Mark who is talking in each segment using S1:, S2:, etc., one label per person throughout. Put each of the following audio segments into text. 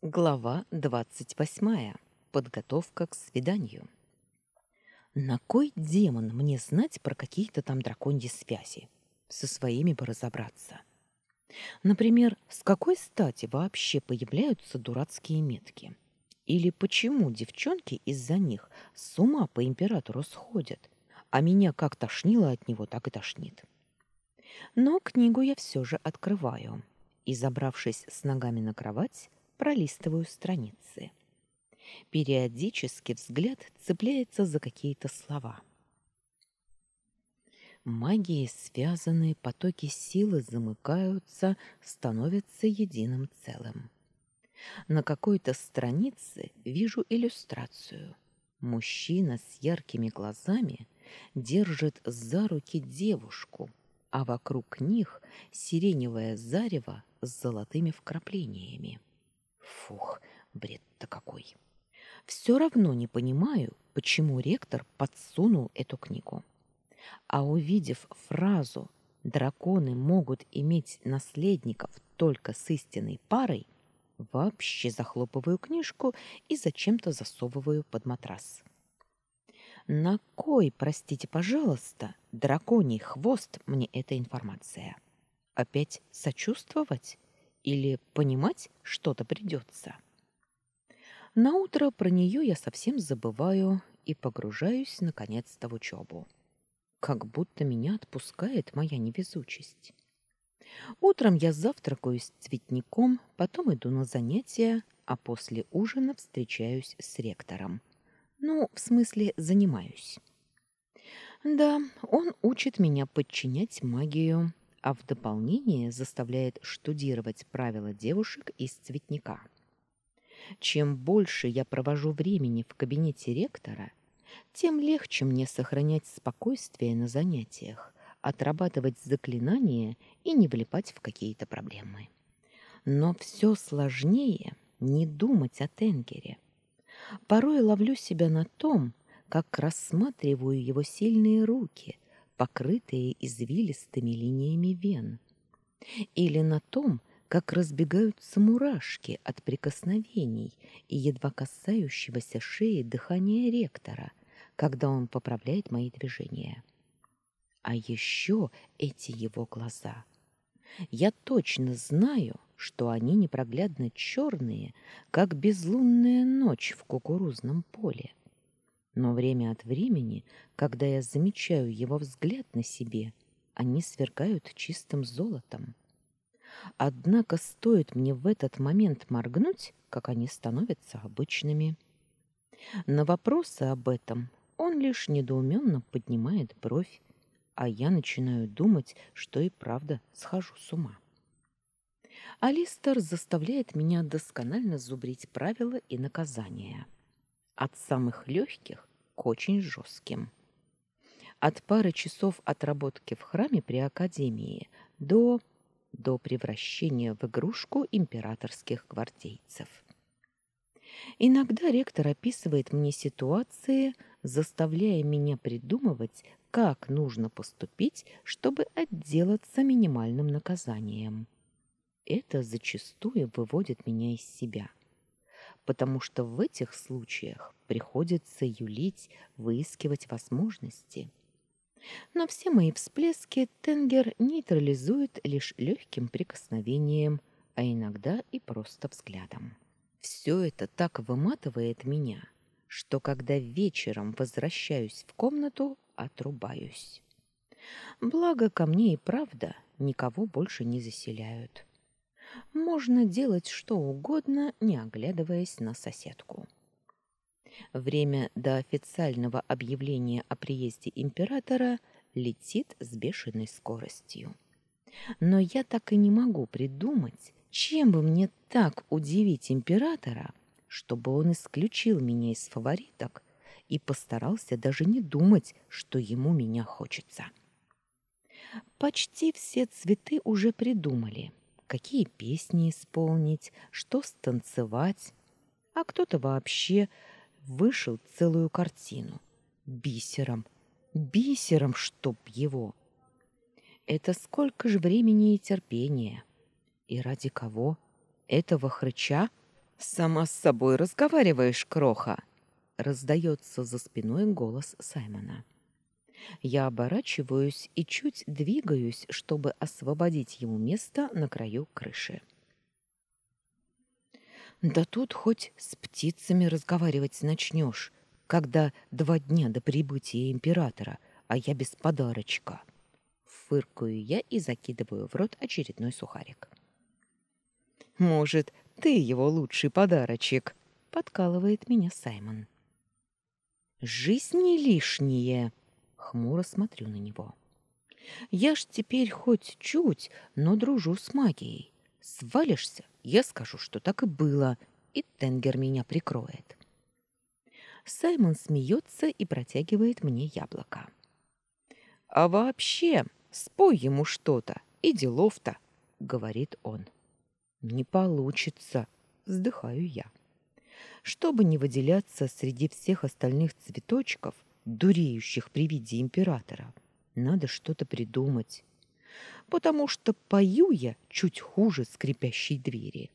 S1: Глава двадцать восьмая. Подготовка к свиданию. На кой демон мне знать про какие-то там драконьи связи? Со своими бы разобраться. Например, с какой стати вообще появляются дурацкие метки? Или почему девчонки из-за них с ума по императору сходят, а меня как тошнило от него, так и тошнит? Но книгу я все же открываю и, забравшись с ногами на кровать, пролистываю страницы. Периодически взгляд цепляется за какие-то слова. Магией связанные потоки силы замыкаются, становятся единым целым. На какой-то странице вижу иллюстрацию. Мужчина с яркими глазами держит за руки девушку, а вокруг них сиреневое зарево с золотыми вкраплениями. Фух, бред-то какой. Все равно не понимаю, почему ректор подсунул эту книгу. А увидев фразу «драконы могут иметь наследников только с истинной парой», вообще захлопываю книжку и зачем-то засовываю под матрас. На кой, простите, пожалуйста, драконий хвост мне эта информация? Опять сочувствовать? Или понимать что-то придется. На утро про нее я совсем забываю и погружаюсь наконец-то в учебу. Как будто меня отпускает моя невезучесть. Утром я завтракаю с цветником, потом иду на занятия, а после ужина встречаюсь с ректором. Ну, в смысле, занимаюсь. Да, он учит меня подчинять магию, а в дополнение заставляет штудировать правила девушек из цветника. Чем больше я провожу времени в кабинете ректора, тем легче мне сохранять спокойствие на занятиях, отрабатывать заклинания и не влипать в какие-то проблемы. Но все сложнее не думать о Тенгере. Порой ловлю себя на том, как рассматриваю его сильные руки – покрытые извилистыми линиями вен, или на том, как разбегаются мурашки от прикосновений и едва касающегося шеи дыхания ректора, когда он поправляет мои движения. А еще эти его глаза. Я точно знаю, что они непроглядно черные, как безлунная ночь в кукурузном поле. Но время от времени, когда я замечаю его взгляд на себе, они сверкают чистым золотом. Однако стоит мне в этот момент моргнуть, как они становятся обычными. На вопросы об этом он лишь недоуменно поднимает бровь, а я начинаю думать, что и правда схожу с ума. Алистер заставляет меня досконально зубрить правила и наказания. От самых легких очень жестким. От пары часов отработки в храме при академии до до превращения в игрушку императорских гвардейцев. Иногда ректор описывает мне ситуации, заставляя меня придумывать, как нужно поступить, чтобы отделаться минимальным наказанием. Это зачастую выводит меня из себя потому что в этих случаях приходится юлить, выискивать возможности. Но все мои всплески Тенгер нейтрализует лишь легким прикосновением, а иногда и просто взглядом. Все это так выматывает меня, что когда вечером возвращаюсь в комнату, отрубаюсь. Благо ко мне и правда никого больше не заселяют можно делать что угодно, не оглядываясь на соседку. Время до официального объявления о приезде императора летит с бешеной скоростью. Но я так и не могу придумать, чем бы мне так удивить императора, чтобы он исключил меня из фавориток и постарался даже не думать, что ему меня хочется. Почти все цветы уже придумали, какие песни исполнить, что станцевать. А кто-то вообще вышел целую картину. Бисером, бисером, чтоб его. Это сколько же времени и терпения. И ради кого? Этого хрыча? Сама с собой разговариваешь, кроха, раздается за спиной голос Саймона. Я оборачиваюсь и чуть двигаюсь, чтобы освободить ему место на краю крыши. Да тут хоть с птицами разговаривать начнешь, когда два дня до прибытия императора, а я без подарочка. Фыркаю я и закидываю в рот очередной сухарик. Может, ты его лучший подарочек, подкалывает меня Саймон. Жизни лишние, хмуро смотрю на него. Я ж теперь хоть чуть, но дружу с магией. Свалишься, я скажу, что так и было, и Тенгер меня прикроет. Саймон смеется и протягивает мне яблоко. А вообще, спой ему что-то, и делов-то, говорит он. Не получится, вздыхаю я. Чтобы не выделяться среди всех остальных цветочков, дуреющих при виде императора, надо что-то придумать. Потому что пою я чуть хуже скрипящей двери.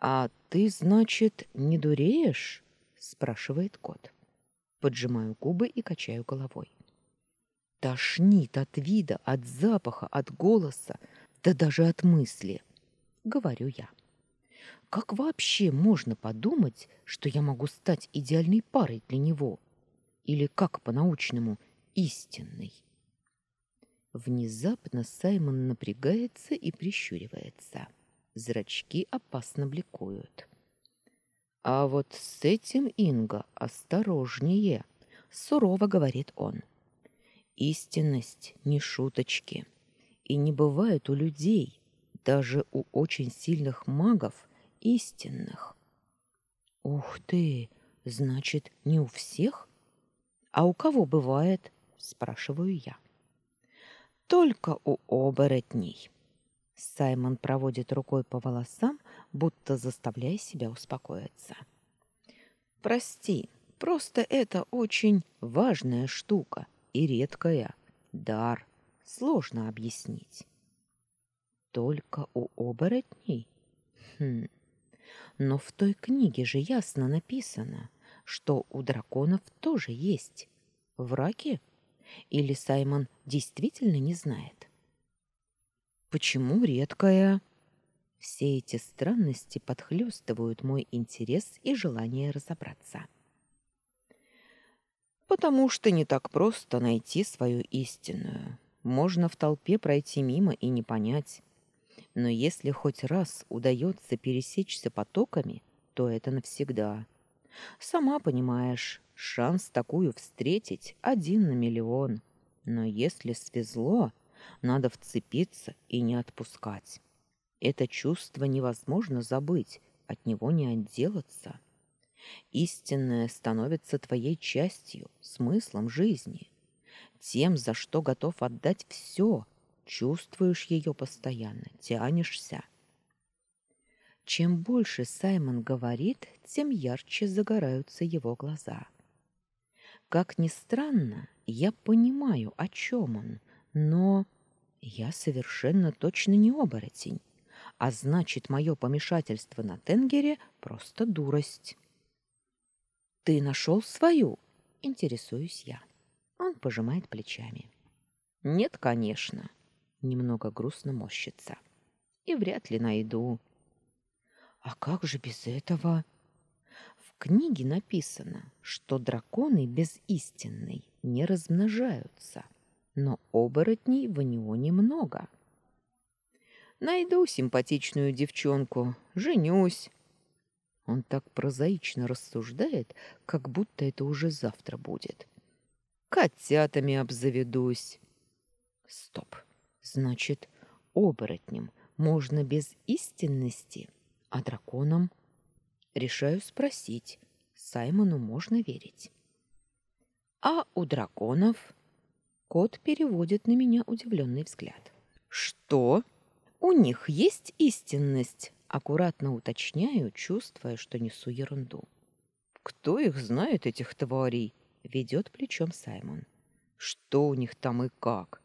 S1: А ты, значит, не дуреешь? спрашивает кот. Поджимаю губы и качаю головой. Тошнит от вида, от запаха, от голоса, да даже от мысли говорю я. Как вообще можно подумать, что я могу стать идеальной парой для него? Или как по-научному истинной? Внезапно Саймон напрягается и прищуривается. Зрачки опасно бликуют. А вот с этим Инга осторожнее, сурово говорит он. Истинность не шуточки. И не бывает у людей, даже у очень сильных магов истинных. Ух ты, значит, не у всех? А у кого бывает? спрашиваю я. Только у оборотней. Саймон проводит рукой по волосам, будто заставляя себя успокоиться. Прости, просто это очень важная штука и редкая. Дар. Сложно объяснить. Только у оборотней? Хм. Но в той книге же ясно написано, что у драконов тоже есть. Враки? Или Саймон действительно не знает? Почему редкая? Все эти странности подхлёстывают мой интерес и желание разобраться. Потому что не так просто найти свою истинную. Можно в толпе пройти мимо и не понять, но если хоть раз удается пересечься потоками, то это навсегда. Сама понимаешь, шанс такую встретить один на миллион. Но если свезло, надо вцепиться и не отпускать. Это чувство невозможно забыть, от него не отделаться. Истинное становится твоей частью, смыслом жизни, тем, за что готов отдать все — Чувствуешь ее постоянно, тянешься. Чем больше Саймон говорит, тем ярче загораются его глаза. Как ни странно, я понимаю, о чем он, но я совершенно точно не оборотень, а значит, мое помешательство на Тенгере просто дурость. «Ты нашел свою?» — интересуюсь я. Он пожимает плечами. «Нет, конечно немного грустно морщится. И вряд ли найду. А как же без этого? В книге написано, что драконы без истинной не размножаются, но оборотней в него немного. Найду симпатичную девчонку, женюсь. Он так прозаично рассуждает, как будто это уже завтра будет. Котятами обзаведусь. Стоп. Значит, оборотням можно без истинности, а драконам... Решаю спросить, Саймону можно верить. А у драконов... Кот переводит на меня удивленный взгляд. Что? У них есть истинность? Аккуратно уточняю, чувствуя, что несу ерунду. Кто их знает, этих тварей? Ведет плечом Саймон. Что у них там и как?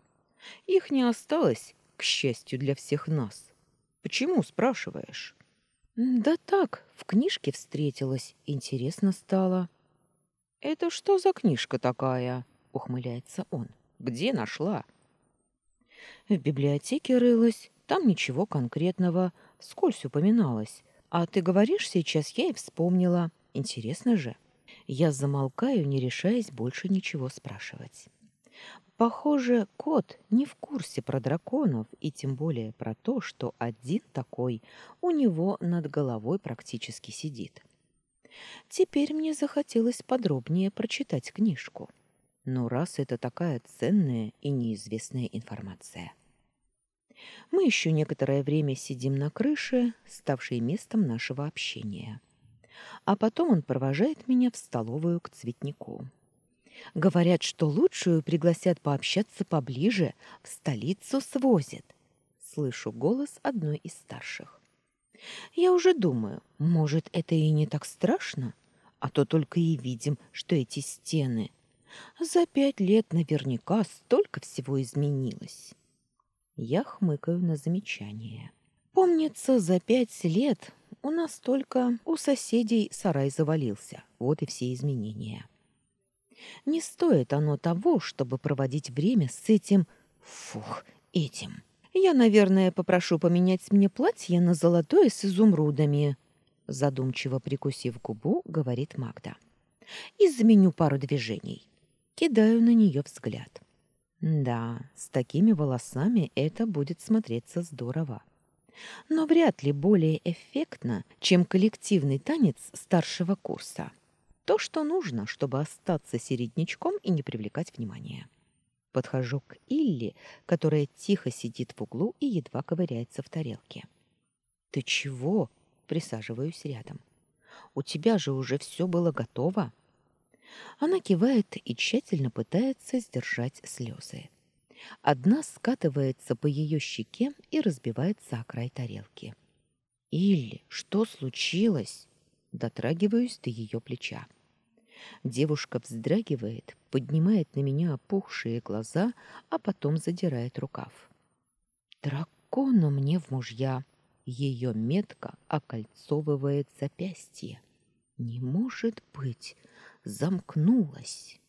S1: Их не осталось, к счастью для всех нас. Почему, спрашиваешь? Да так, в книжке встретилась, интересно стало. Это что за книжка такая? ухмыляется он. Где нашла? В библиотеке рылась, там ничего конкретного, скользь упоминалось. А ты говоришь сейчас, я и вспомнила. Интересно же. Я замолкаю, не решаясь больше ничего спрашивать. Похоже, кот не в курсе про драконов и тем более про то, что один такой у него над головой практически сидит. Теперь мне захотелось подробнее прочитать книжку. Но раз это такая ценная и неизвестная информация. Мы еще некоторое время сидим на крыше, ставшей местом нашего общения. А потом он провожает меня в столовую к цветнику. Говорят, что лучшую пригласят пообщаться поближе, в столицу свозят. Слышу голос одной из старших. Я уже думаю, может, это и не так страшно, а то только и видим, что эти стены. За пять лет наверняка столько всего изменилось. Я хмыкаю на замечание. Помнится, за пять лет у нас только у соседей сарай завалился. Вот и все изменения. Не стоит оно того, чтобы проводить время с этим... Фух, этим. Я, наверное, попрошу поменять мне платье на золотое с изумрудами. Задумчиво прикусив губу, говорит Магда. И заменю пару движений. Кидаю на нее взгляд. Да, с такими волосами это будет смотреться здорово. Но вряд ли более эффектно, чем коллективный танец старшего курса. То, что нужно, чтобы остаться середнячком и не привлекать внимания. Подхожу к Илли, которая тихо сидит в углу и едва ковыряется в тарелке. «Ты чего?» — присаживаюсь рядом. «У тебя же уже все было готово». Она кивает и тщательно пытается сдержать слезы. Одна скатывается по ее щеке и разбивается о край тарелки. «Илли, что случилось?» Дотрагиваюсь до ее плеча. Девушка вздрагивает, поднимает на меня опухшие глаза, а потом задирает рукав. Дракона мне в мужья. Ее метка окольцовывает запястье. Не может быть, замкнулась.